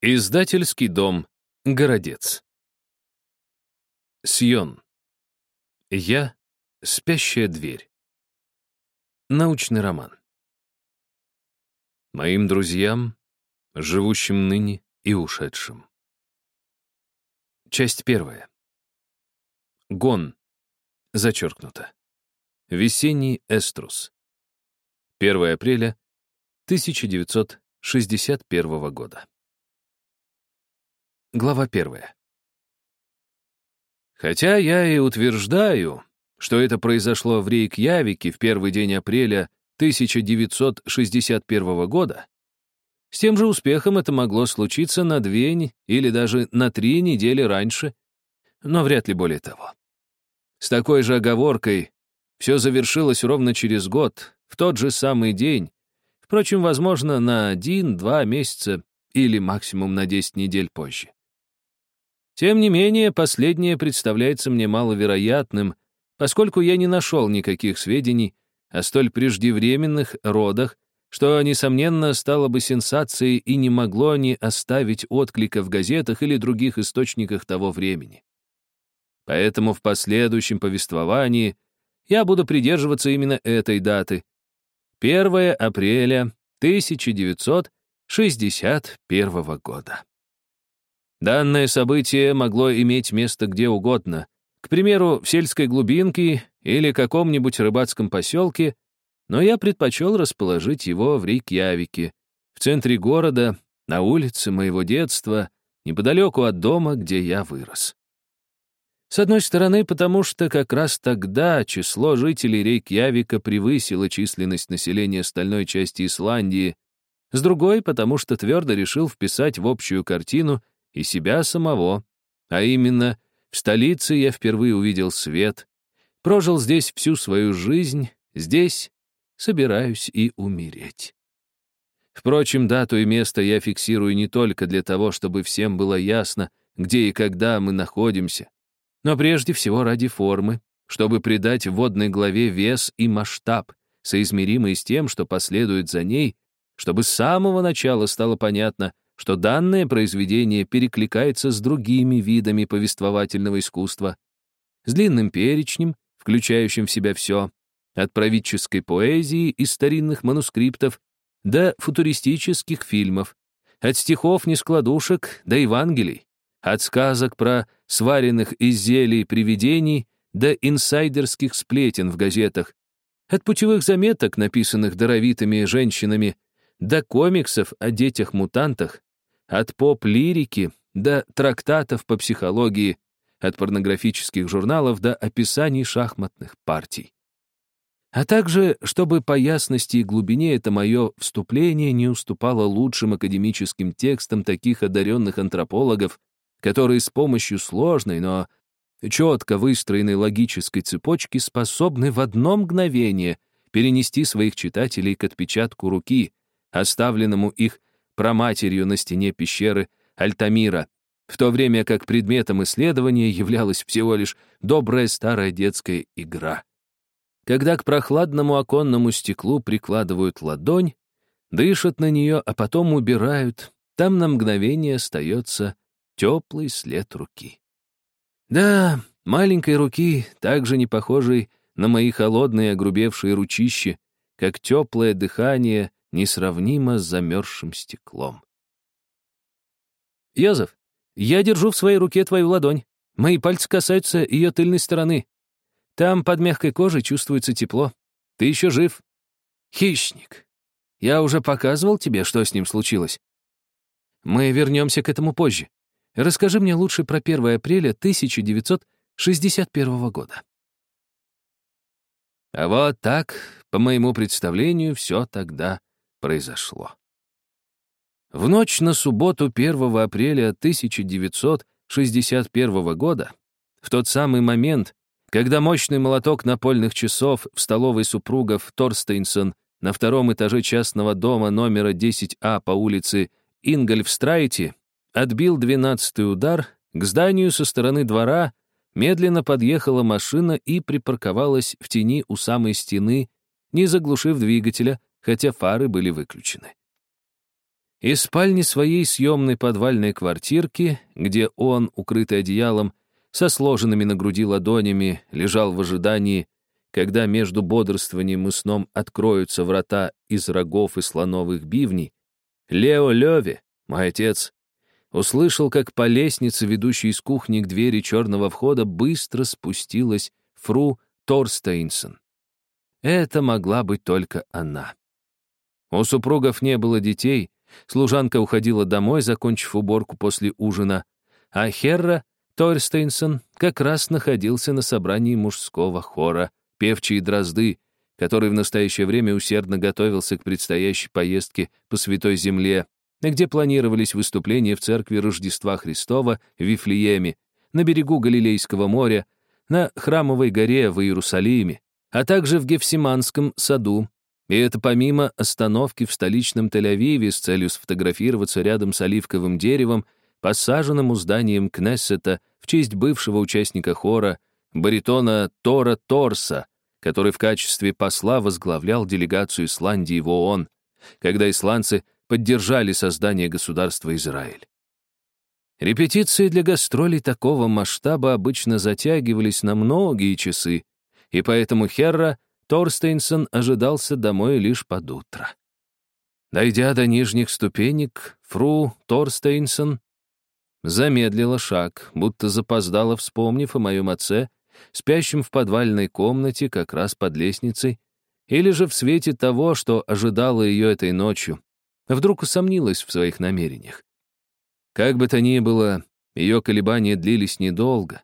Издательский дом «Городец». Сьон. Я — спящая дверь. Научный роман. Моим друзьям, живущим ныне и ушедшим. Часть первая. Гон. Зачеркнуто. Весенний эструс. 1 апреля 1961 года. Глава первая. Хотя я и утверждаю, что это произошло в Рейкьявике в первый день апреля 1961 года, с тем же успехом это могло случиться на две или даже на три недели раньше, но вряд ли более того. С такой же оговоркой все завершилось ровно через год, в тот же самый день, впрочем, возможно, на один-два месяца или максимум на 10 недель позже. Тем не менее, последнее представляется мне маловероятным, поскольку я не нашел никаких сведений о столь преждевременных родах, что, несомненно, стало бы сенсацией и не могло не оставить отклика в газетах или других источниках того времени. Поэтому в последующем повествовании я буду придерживаться именно этой даты — 1 апреля 1961 года. Данное событие могло иметь место где угодно, к примеру, в сельской глубинке или каком-нибудь рыбацком поселке, но я предпочел расположить его в Рейкьявике, в центре города, на улице моего детства, неподалеку от дома, где я вырос. С одной стороны, потому что как раз тогда число жителей Рейкьявика превысило численность населения остальной части Исландии, с другой, потому что твердо решил вписать в общую картину и себя самого, а именно в столице я впервые увидел свет, прожил здесь всю свою жизнь, здесь собираюсь и умереть. Впрочем, дату и место я фиксирую не только для того, чтобы всем было ясно, где и когда мы находимся, но прежде всего ради формы, чтобы придать водной главе вес и масштаб, соизмеримый с тем, что последует за ней, чтобы с самого начала стало понятно, что данное произведение перекликается с другими видами повествовательного искусства, с длинным перечнем, включающим в себя все, от правительской поэзии и старинных манускриптов до футуристических фильмов, от стихов-нескладушек до Евангелий, от сказок про сваренных из зелий привидений до инсайдерских сплетен в газетах, от путевых заметок, написанных даровитыми женщинами, до комиксов о детях-мутантах, от поп-лирики до трактатов по психологии, от порнографических журналов до описаний шахматных партий. А также, чтобы по ясности и глубине это мое вступление не уступало лучшим академическим текстам таких одаренных антропологов, которые с помощью сложной, но четко выстроенной логической цепочки способны в одно мгновение перенести своих читателей к отпечатку руки, оставленному их проматерью на стене пещеры Альтамира, в то время как предметом исследования являлась всего лишь добрая старая детская игра. Когда к прохладному оконному стеклу прикладывают ладонь, дышат на нее, а потом убирают, там на мгновение остается теплый след руки. Да, маленькой руки, также не похожей на мои холодные огрубевшие ручищи, как теплое дыхание несравнимо с замерзшим стеклом. «Йозеф, я держу в своей руке твою ладонь. Мои пальцы касаются ее тыльной стороны. Там под мягкой кожей чувствуется тепло. Ты еще жив. Хищник. Я уже показывал тебе, что с ним случилось. Мы вернемся к этому позже. Расскажи мне лучше про 1 апреля 1961 года. А вот так, по моему представлению, все тогда произошло. В ночь на субботу 1 апреля 1961 года, в тот самый момент, когда мощный молоток напольных часов в столовой супругов Торстейнсон на втором этаже частного дома номера 10А по улице Ингольфстрайте отбил двенадцатый удар, к зданию со стороны двора медленно подъехала машина и припарковалась в тени у самой стены, не заглушив двигателя, хотя фары были выключены. Из спальни своей съемной подвальной квартирки, где он, укрытый одеялом, со сложенными на груди ладонями, лежал в ожидании, когда между бодрствованием и сном откроются врата из рогов и слоновых бивней, Лео Леви, мой отец, услышал, как по лестнице, ведущей из кухни к двери черного входа, быстро спустилась фру Торстейнсон. Это могла быть только она. У супругов не было детей, служанка уходила домой, закончив уборку после ужина, а Херра Торстейнсон как раз находился на собрании мужского хора «Певчие дрозды», который в настоящее время усердно готовился к предстоящей поездке по Святой Земле, где планировались выступления в церкви Рождества Христова в Вифлееме, на берегу Галилейского моря, на Храмовой горе в Иерусалиме, а также в Гефсиманском саду, и это помимо остановки в столичном Тель-Авиве с целью сфотографироваться рядом с оливковым деревом, посаженным у зданием Кнессета в честь бывшего участника хора, баритона Тора Торса, который в качестве посла возглавлял делегацию Исландии в ООН, когда исландцы поддержали создание государства Израиль. Репетиции для гастролей такого масштаба обычно затягивались на многие часы, и поэтому Херра Торстейнсон ожидался домой лишь под утро. Дойдя до нижних ступенек, фру Торстейнсон замедлила шаг, будто запоздала, вспомнив о моем отце, спящем в подвальной комнате как раз под лестницей, или же в свете того, что ожидало ее этой ночью, вдруг усомнилась в своих намерениях. Как бы то ни было, ее колебания длились недолго.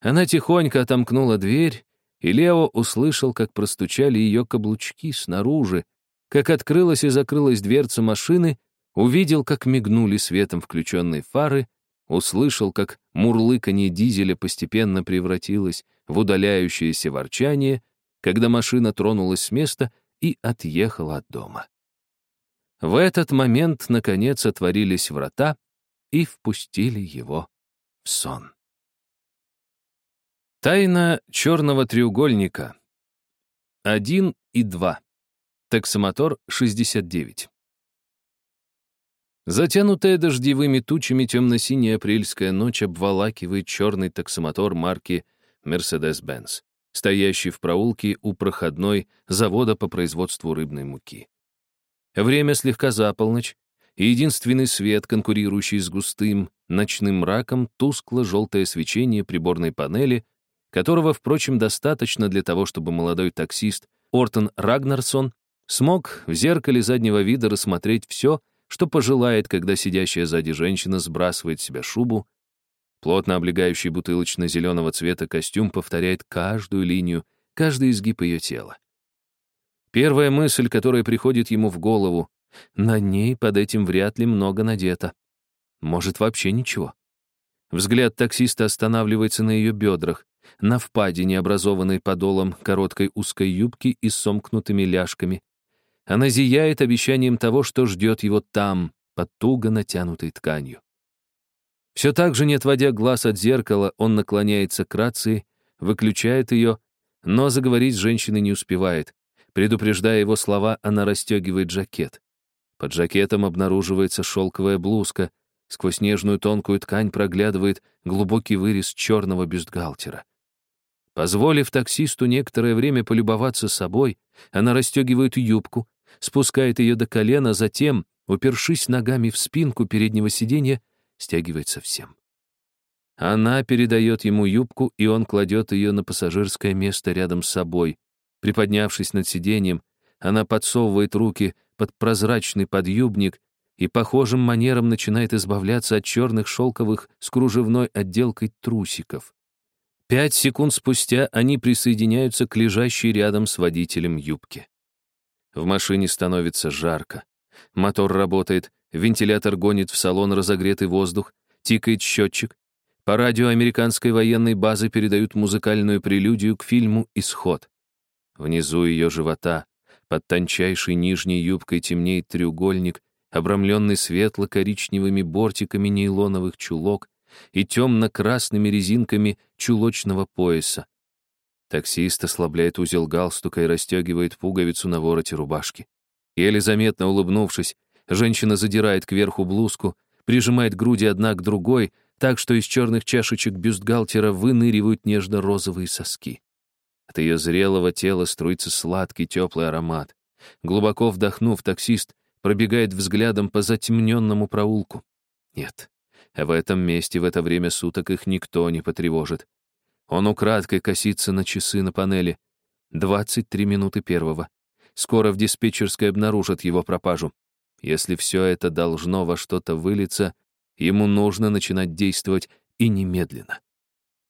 Она тихонько отомкнула дверь, и Лео услышал, как простучали ее каблучки снаружи, как открылась и закрылась дверца машины, увидел, как мигнули светом включенные фары, услышал, как мурлыканье дизеля постепенно превратилось в удаляющееся ворчание, когда машина тронулась с места и отъехала от дома. В этот момент, наконец, отворились врата и впустили его в сон. Тайна черного треугольника. 1 и 2. Таксомотор 69. Затянутая дождевыми тучами темно-синяя апрельская ночь обволакивает черный таксомотор марки Mercedes-Benz, стоящий в проулке у проходной завода по производству рыбной муки. Время слегка за полночь, и единственный свет, конкурирующий с густым ночным мраком, тускло-желтое свечение приборной панели, которого, впрочем, достаточно для того, чтобы молодой таксист Ортон Рагнарсон смог в зеркале заднего вида рассмотреть все, что пожелает, когда сидящая сзади женщина сбрасывает с себя шубу. Плотно облегающий бутылочно-зеленого цвета костюм повторяет каждую линию, каждый изгиб ее тела. Первая мысль, которая приходит ему в голову, на ней под этим вряд ли много надето. Может, вообще ничего. Взгляд таксиста останавливается на ее бедрах, на впадине, образованной подолом короткой узкой юбки и сомкнутыми ляжками, она зияет обещанием того, что ждет его там, под туго натянутой тканью. Все так же, не отводя глаз от зеркала, он наклоняется к рации, выключает ее, но заговорить с женщиной не успевает. Предупреждая его слова, она расстегивает жакет. Под жакетом обнаруживается шелковая блузка, сквозь нежную тонкую ткань проглядывает глубокий вырез черного бюстгальтера. Позволив таксисту некоторое время полюбоваться собой, она расстегивает юбку, спускает ее до колена, затем, упершись ногами в спинку переднего сиденья, стягивает совсем. Она передает ему юбку, и он кладет ее на пассажирское место рядом с собой. Приподнявшись над сиденьем, она подсовывает руки под прозрачный подъюбник и похожим манером начинает избавляться от черных шелковых с кружевной отделкой трусиков. Пять секунд спустя они присоединяются к лежащей рядом с водителем юбке. В машине становится жарко. Мотор работает, вентилятор гонит в салон разогретый воздух, тикает счетчик. По радио американской военной базы передают музыкальную прелюдию к фильму «Исход». Внизу ее живота, под тончайшей нижней юбкой темнеет треугольник, обрамленный светло-коричневыми бортиками нейлоновых чулок и темно-красными резинками чулочного пояса. Таксист ослабляет узел галстука и расстегивает пуговицу на вороте рубашки. Еле заметно улыбнувшись, Женщина задирает кверху блузку, прижимает груди одна к другой, так что из черных чашечек бюстгальтера выныривают нежно-розовые соски. От ее зрелого тела струится сладкий теплый аромат. Глубоко вдохнув, таксист пробегает взглядом по затемненному проулку. Нет, в этом месте в это время суток их никто не потревожит. Он украдкой косится на часы на панели. 23 минуты первого. Скоро в диспетчерской обнаружат его пропажу. Если все это должно во что-то вылиться, ему нужно начинать действовать и немедленно.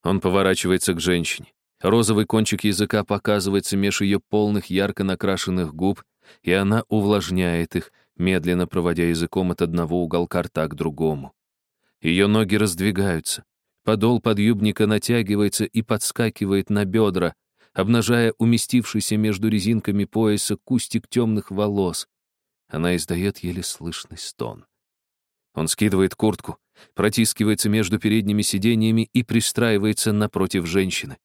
Он поворачивается к женщине. Розовый кончик языка показывается меж ее полных ярко накрашенных губ, и она увлажняет их, медленно проводя языком от одного уголка рта к другому. Ее ноги раздвигаются. Подол подъюбника натягивается и подскакивает на бедра, обнажая уместившийся между резинками пояса кустик темных волос. Она издает еле слышный стон. Он скидывает куртку, протискивается между передними сиденьями и пристраивается напротив женщины.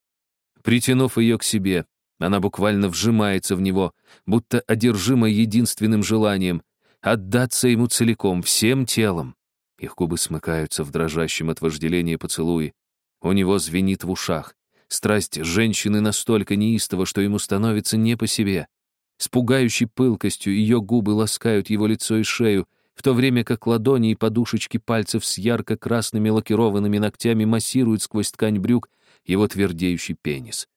Притянув ее к себе, она буквально вжимается в него, будто одержима единственным желанием — отдаться ему целиком, всем телом. Их губы смыкаются в дрожащем от вожделения поцелуе. У него звенит в ушах. Страсть женщины настолько неистова, что ему становится не по себе. С пугающей пылкостью ее губы ласкают его лицо и шею, в то время как ладони и подушечки пальцев с ярко-красными лакированными ногтями массируют сквозь ткань брюк его твердеющий пенис.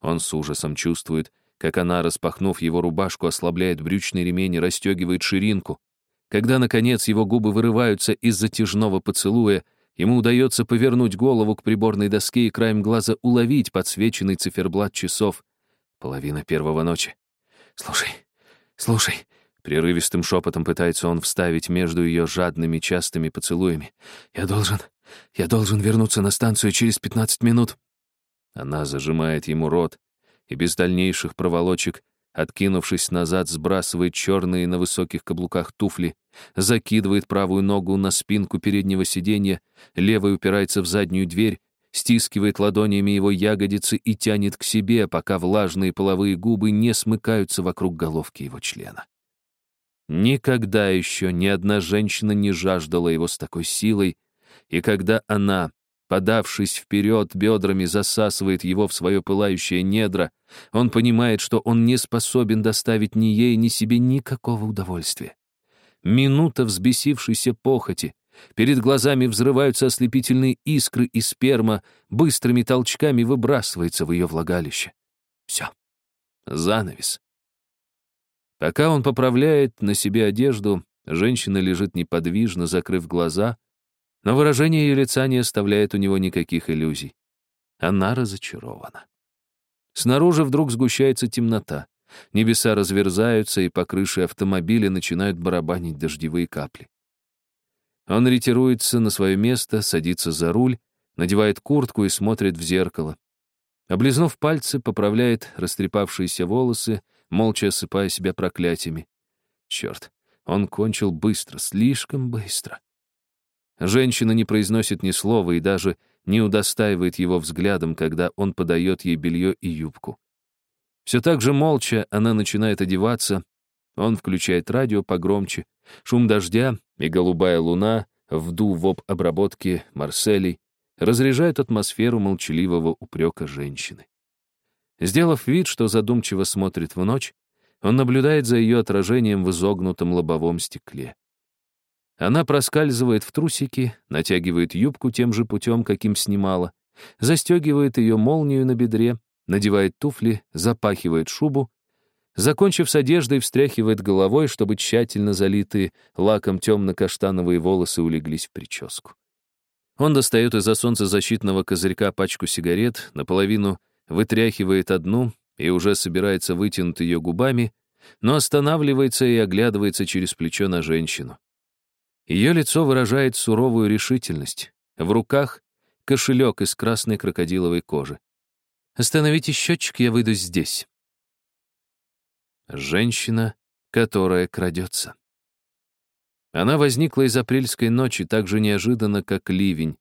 Он с ужасом чувствует, как она, распахнув его рубашку, ослабляет брючный ремень и расстегивает ширинку. Когда, наконец, его губы вырываются из затяжного поцелуя, ему удается повернуть голову к приборной доске и краем глаза уловить подсвеченный циферблат часов. Половина первого ночи. «Слушай, слушай», — прерывистым шепотом пытается он вставить между ее жадными частыми поцелуями. «Я должен, я должен вернуться на станцию через пятнадцать минут». Она зажимает ему рот и без дальнейших проволочек, откинувшись назад, сбрасывает черные на высоких каблуках туфли, закидывает правую ногу на спинку переднего сиденья, левой упирается в заднюю дверь, стискивает ладонями его ягодицы и тянет к себе, пока влажные половые губы не смыкаются вокруг головки его члена. Никогда еще ни одна женщина не жаждала его с такой силой, и когда она, подавшись вперед, бедрами засасывает его в свое пылающее недро, он понимает, что он не способен доставить ни ей, ни себе никакого удовольствия. Минута взбесившейся похоти, Перед глазами взрываются ослепительные искры, и сперма быстрыми толчками выбрасывается в ее влагалище. Все. Занавес. Пока он поправляет на себе одежду, женщина лежит неподвижно, закрыв глаза, но выражение ее лица не оставляет у него никаких иллюзий. Она разочарована. Снаружи вдруг сгущается темнота. Небеса разверзаются, и по крыше автомобиля начинают барабанить дождевые капли. Он ретируется на свое место, садится за руль, надевает куртку и смотрит в зеркало. Облизнув пальцы, поправляет растрепавшиеся волосы, молча осыпая себя проклятиями. Черт, он кончил быстро, слишком быстро. Женщина не произносит ни слова и даже не удостаивает его взглядом, когда он подает ей белье и юбку. Все так же молча она начинает одеваться, он включает радио погромче, шум дождя и голубая луна, вду в об обработке Марселей, разряжают атмосферу молчаливого упрека женщины. Сделав вид, что задумчиво смотрит в ночь, он наблюдает за ее отражением в изогнутом лобовом стекле. Она проскальзывает в трусики, натягивает юбку тем же путем, каким снимала, застегивает ее молнию на бедре, надевает туфли, запахивает шубу Закончив с одеждой, встряхивает головой, чтобы тщательно залитые лаком темно-каштановые волосы улеглись в прическу. Он достает из-за солнцезащитного козырька пачку сигарет, наполовину вытряхивает одну и уже собирается вытянуть ее губами, но останавливается и оглядывается через плечо на женщину. Ее лицо выражает суровую решительность. В руках — кошелек из красной крокодиловой кожи. «Остановите счетчик, я выйду здесь». Женщина, которая крадется. Она возникла из апрельской ночи так же неожиданно, как ливень,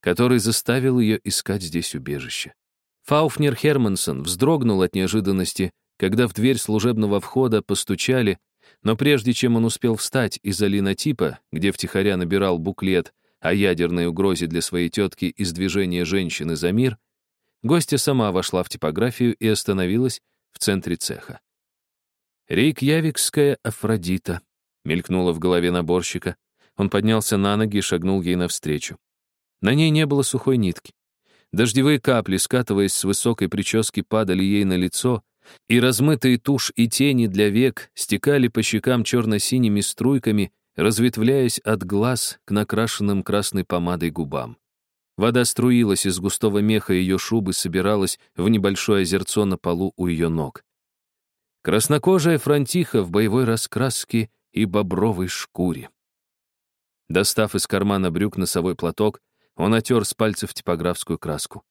который заставил ее искать здесь убежище. Фауфнер Хермансон вздрогнул от неожиданности, когда в дверь служебного входа постучали, Но прежде чем он успел встать из-за линотипа, где втихаря набирал буклет о ядерной угрозе для своей тетки из движения «Женщины за мир», гостья сама вошла в типографию и остановилась в центре цеха. «Рейкьявикская Афродита», — мелькнула в голове наборщика. Он поднялся на ноги и шагнул ей навстречу. На ней не было сухой нитки. Дождевые капли, скатываясь с высокой прически, падали ей на лицо, и размытые тушь и тени для век стекали по щекам черно-синими струйками, разветвляясь от глаз к накрашенным красной помадой губам. Вода струилась из густого меха ее шубы, собиралась в небольшое озерцо на полу у ее ног. Краснокожая фронтиха в боевой раскраске и бобровой шкуре. Достав из кармана брюк носовой платок, он отер с пальцев типографскую краску.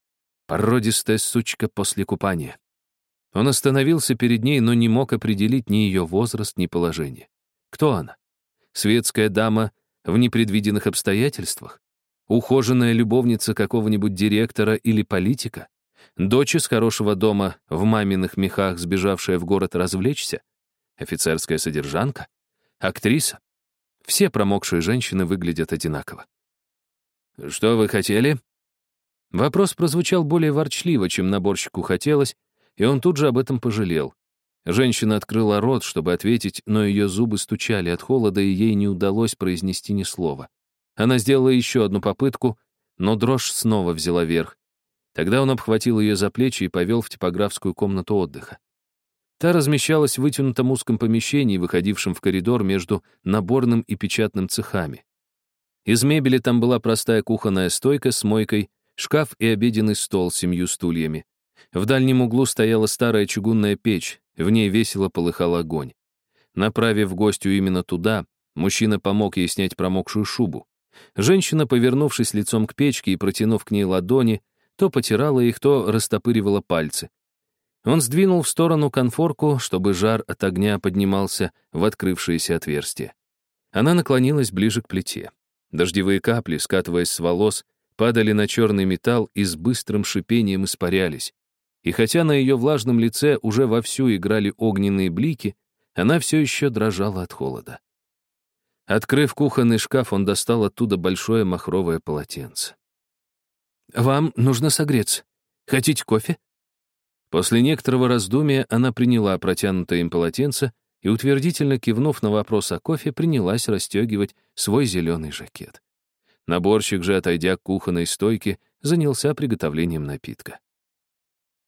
Породистая сучка после купания. Он остановился перед ней, но не мог определить ни ее возраст, ни положение. Кто она? Светская дама в непредвиденных обстоятельствах? Ухоженная любовница какого-нибудь директора или политика? Дочь из хорошего дома, в маминых мехах, сбежавшая в город развлечься? Офицерская содержанка? Актриса? Все промокшие женщины выглядят одинаково. «Что вы хотели?» Вопрос прозвучал более ворчливо, чем наборщику хотелось, и он тут же об этом пожалел. Женщина открыла рот, чтобы ответить, но ее зубы стучали от холода, и ей не удалось произнести ни слова. Она сделала еще одну попытку, но дрожь снова взяла верх. Тогда он обхватил ее за плечи и повел в типографскую комнату отдыха. Та размещалась в вытянутом узком помещении, выходившем в коридор между наборным и печатным цехами. Из мебели там была простая кухонная стойка с мойкой, шкаф и обеденный стол с семью стульями. В дальнем углу стояла старая чугунная печь, в ней весело полыхал огонь. Направив гостю именно туда, мужчина помог ей снять промокшую шубу. Женщина, повернувшись лицом к печке и протянув к ней ладони, то потирала их, то растопыривала пальцы. Он сдвинул в сторону конфорку, чтобы жар от огня поднимался в открывшееся отверстие. Она наклонилась ближе к плите. Дождевые капли, скатываясь с волос, падали на черный металл и с быстрым шипением испарялись. И хотя на ее влажном лице уже вовсю играли огненные блики, она все еще дрожала от холода. Открыв кухонный шкаф, он достал оттуда большое махровое полотенце. «Вам нужно согреться. Хотите кофе?» После некоторого раздумия она приняла протянутое им полотенце и, утвердительно кивнув на вопрос о кофе, принялась расстегивать свой зеленый жакет. Наборщик же, отойдя к кухонной стойке, занялся приготовлением напитка.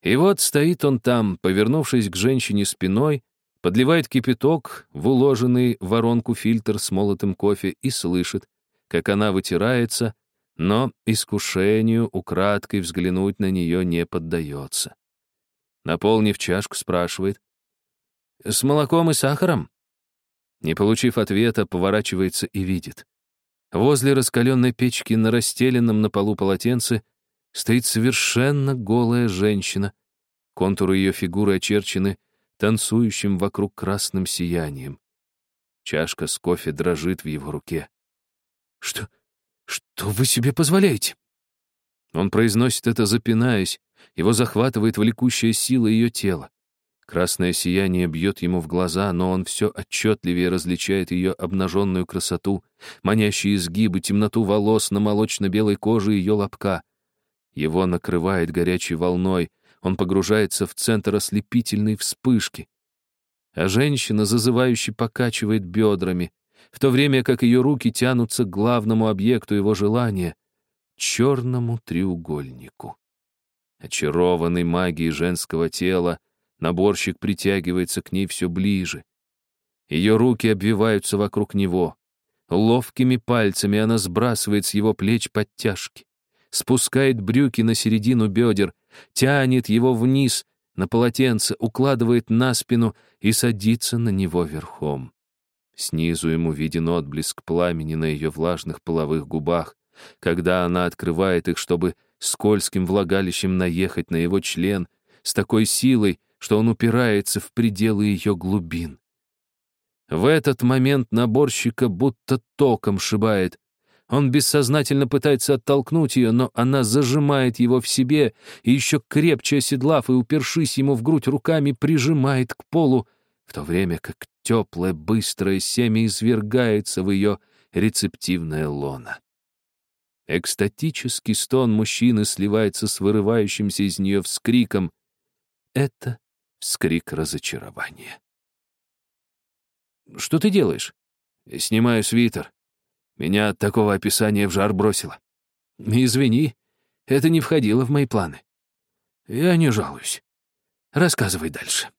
И вот стоит он там, повернувшись к женщине спиной, подливает кипяток в уложенный в воронку фильтр с молотым кофе и слышит, как она вытирается, но искушению украдкой взглянуть на нее не поддается. Наполнив чашку, спрашивает, «С молоком и сахаром?» Не получив ответа, поворачивается и видит. Возле раскаленной печки на расстеленном на полу полотенце стоит совершенно голая женщина. Контуры ее фигуры очерчены танцующим вокруг красным сиянием. Чашка с кофе дрожит в его руке. «Что? Что вы себе позволяете?» Он произносит это, запинаясь. Его захватывает влекущая сила ее тела. Красное сияние бьет ему в глаза, но он все отчетливее различает ее обнаженную красоту, манящие изгибы, темноту волос на молочно-белой коже ее лобка. Его накрывает горячей волной, он погружается в центр ослепительной вспышки. А женщина, зазывающе покачивает бедрами, в то время как ее руки тянутся к главному объекту его желания — черному треугольнику. Очарованный магией женского тела, Наборщик притягивается к ней все ближе. Ее руки обвиваются вокруг него. Ловкими пальцами она сбрасывает с его плеч подтяжки, спускает брюки на середину бедер, тянет его вниз на полотенце, укладывает на спину и садится на него верхом. Снизу ему виден отблеск пламени на ее влажных половых губах, когда она открывает их, чтобы скользким влагалищем наехать на его член с такой силой, что он упирается в пределы ее глубин. В этот момент наборщика будто током шибает. Он бессознательно пытается оттолкнуть ее, но она зажимает его в себе и еще крепче оседлав и упершись ему в грудь руками, прижимает к полу, в то время как теплое, быстрое семя извергается в ее рецептивное лоно. Экстатический стон мужчины сливается с вырывающимся из нее вскриком. Это вскрик разочарования. «Что ты делаешь?» «Снимаю свитер. Меня от такого описания в жар бросило». «Извини, это не входило в мои планы». «Я не жалуюсь. Рассказывай дальше».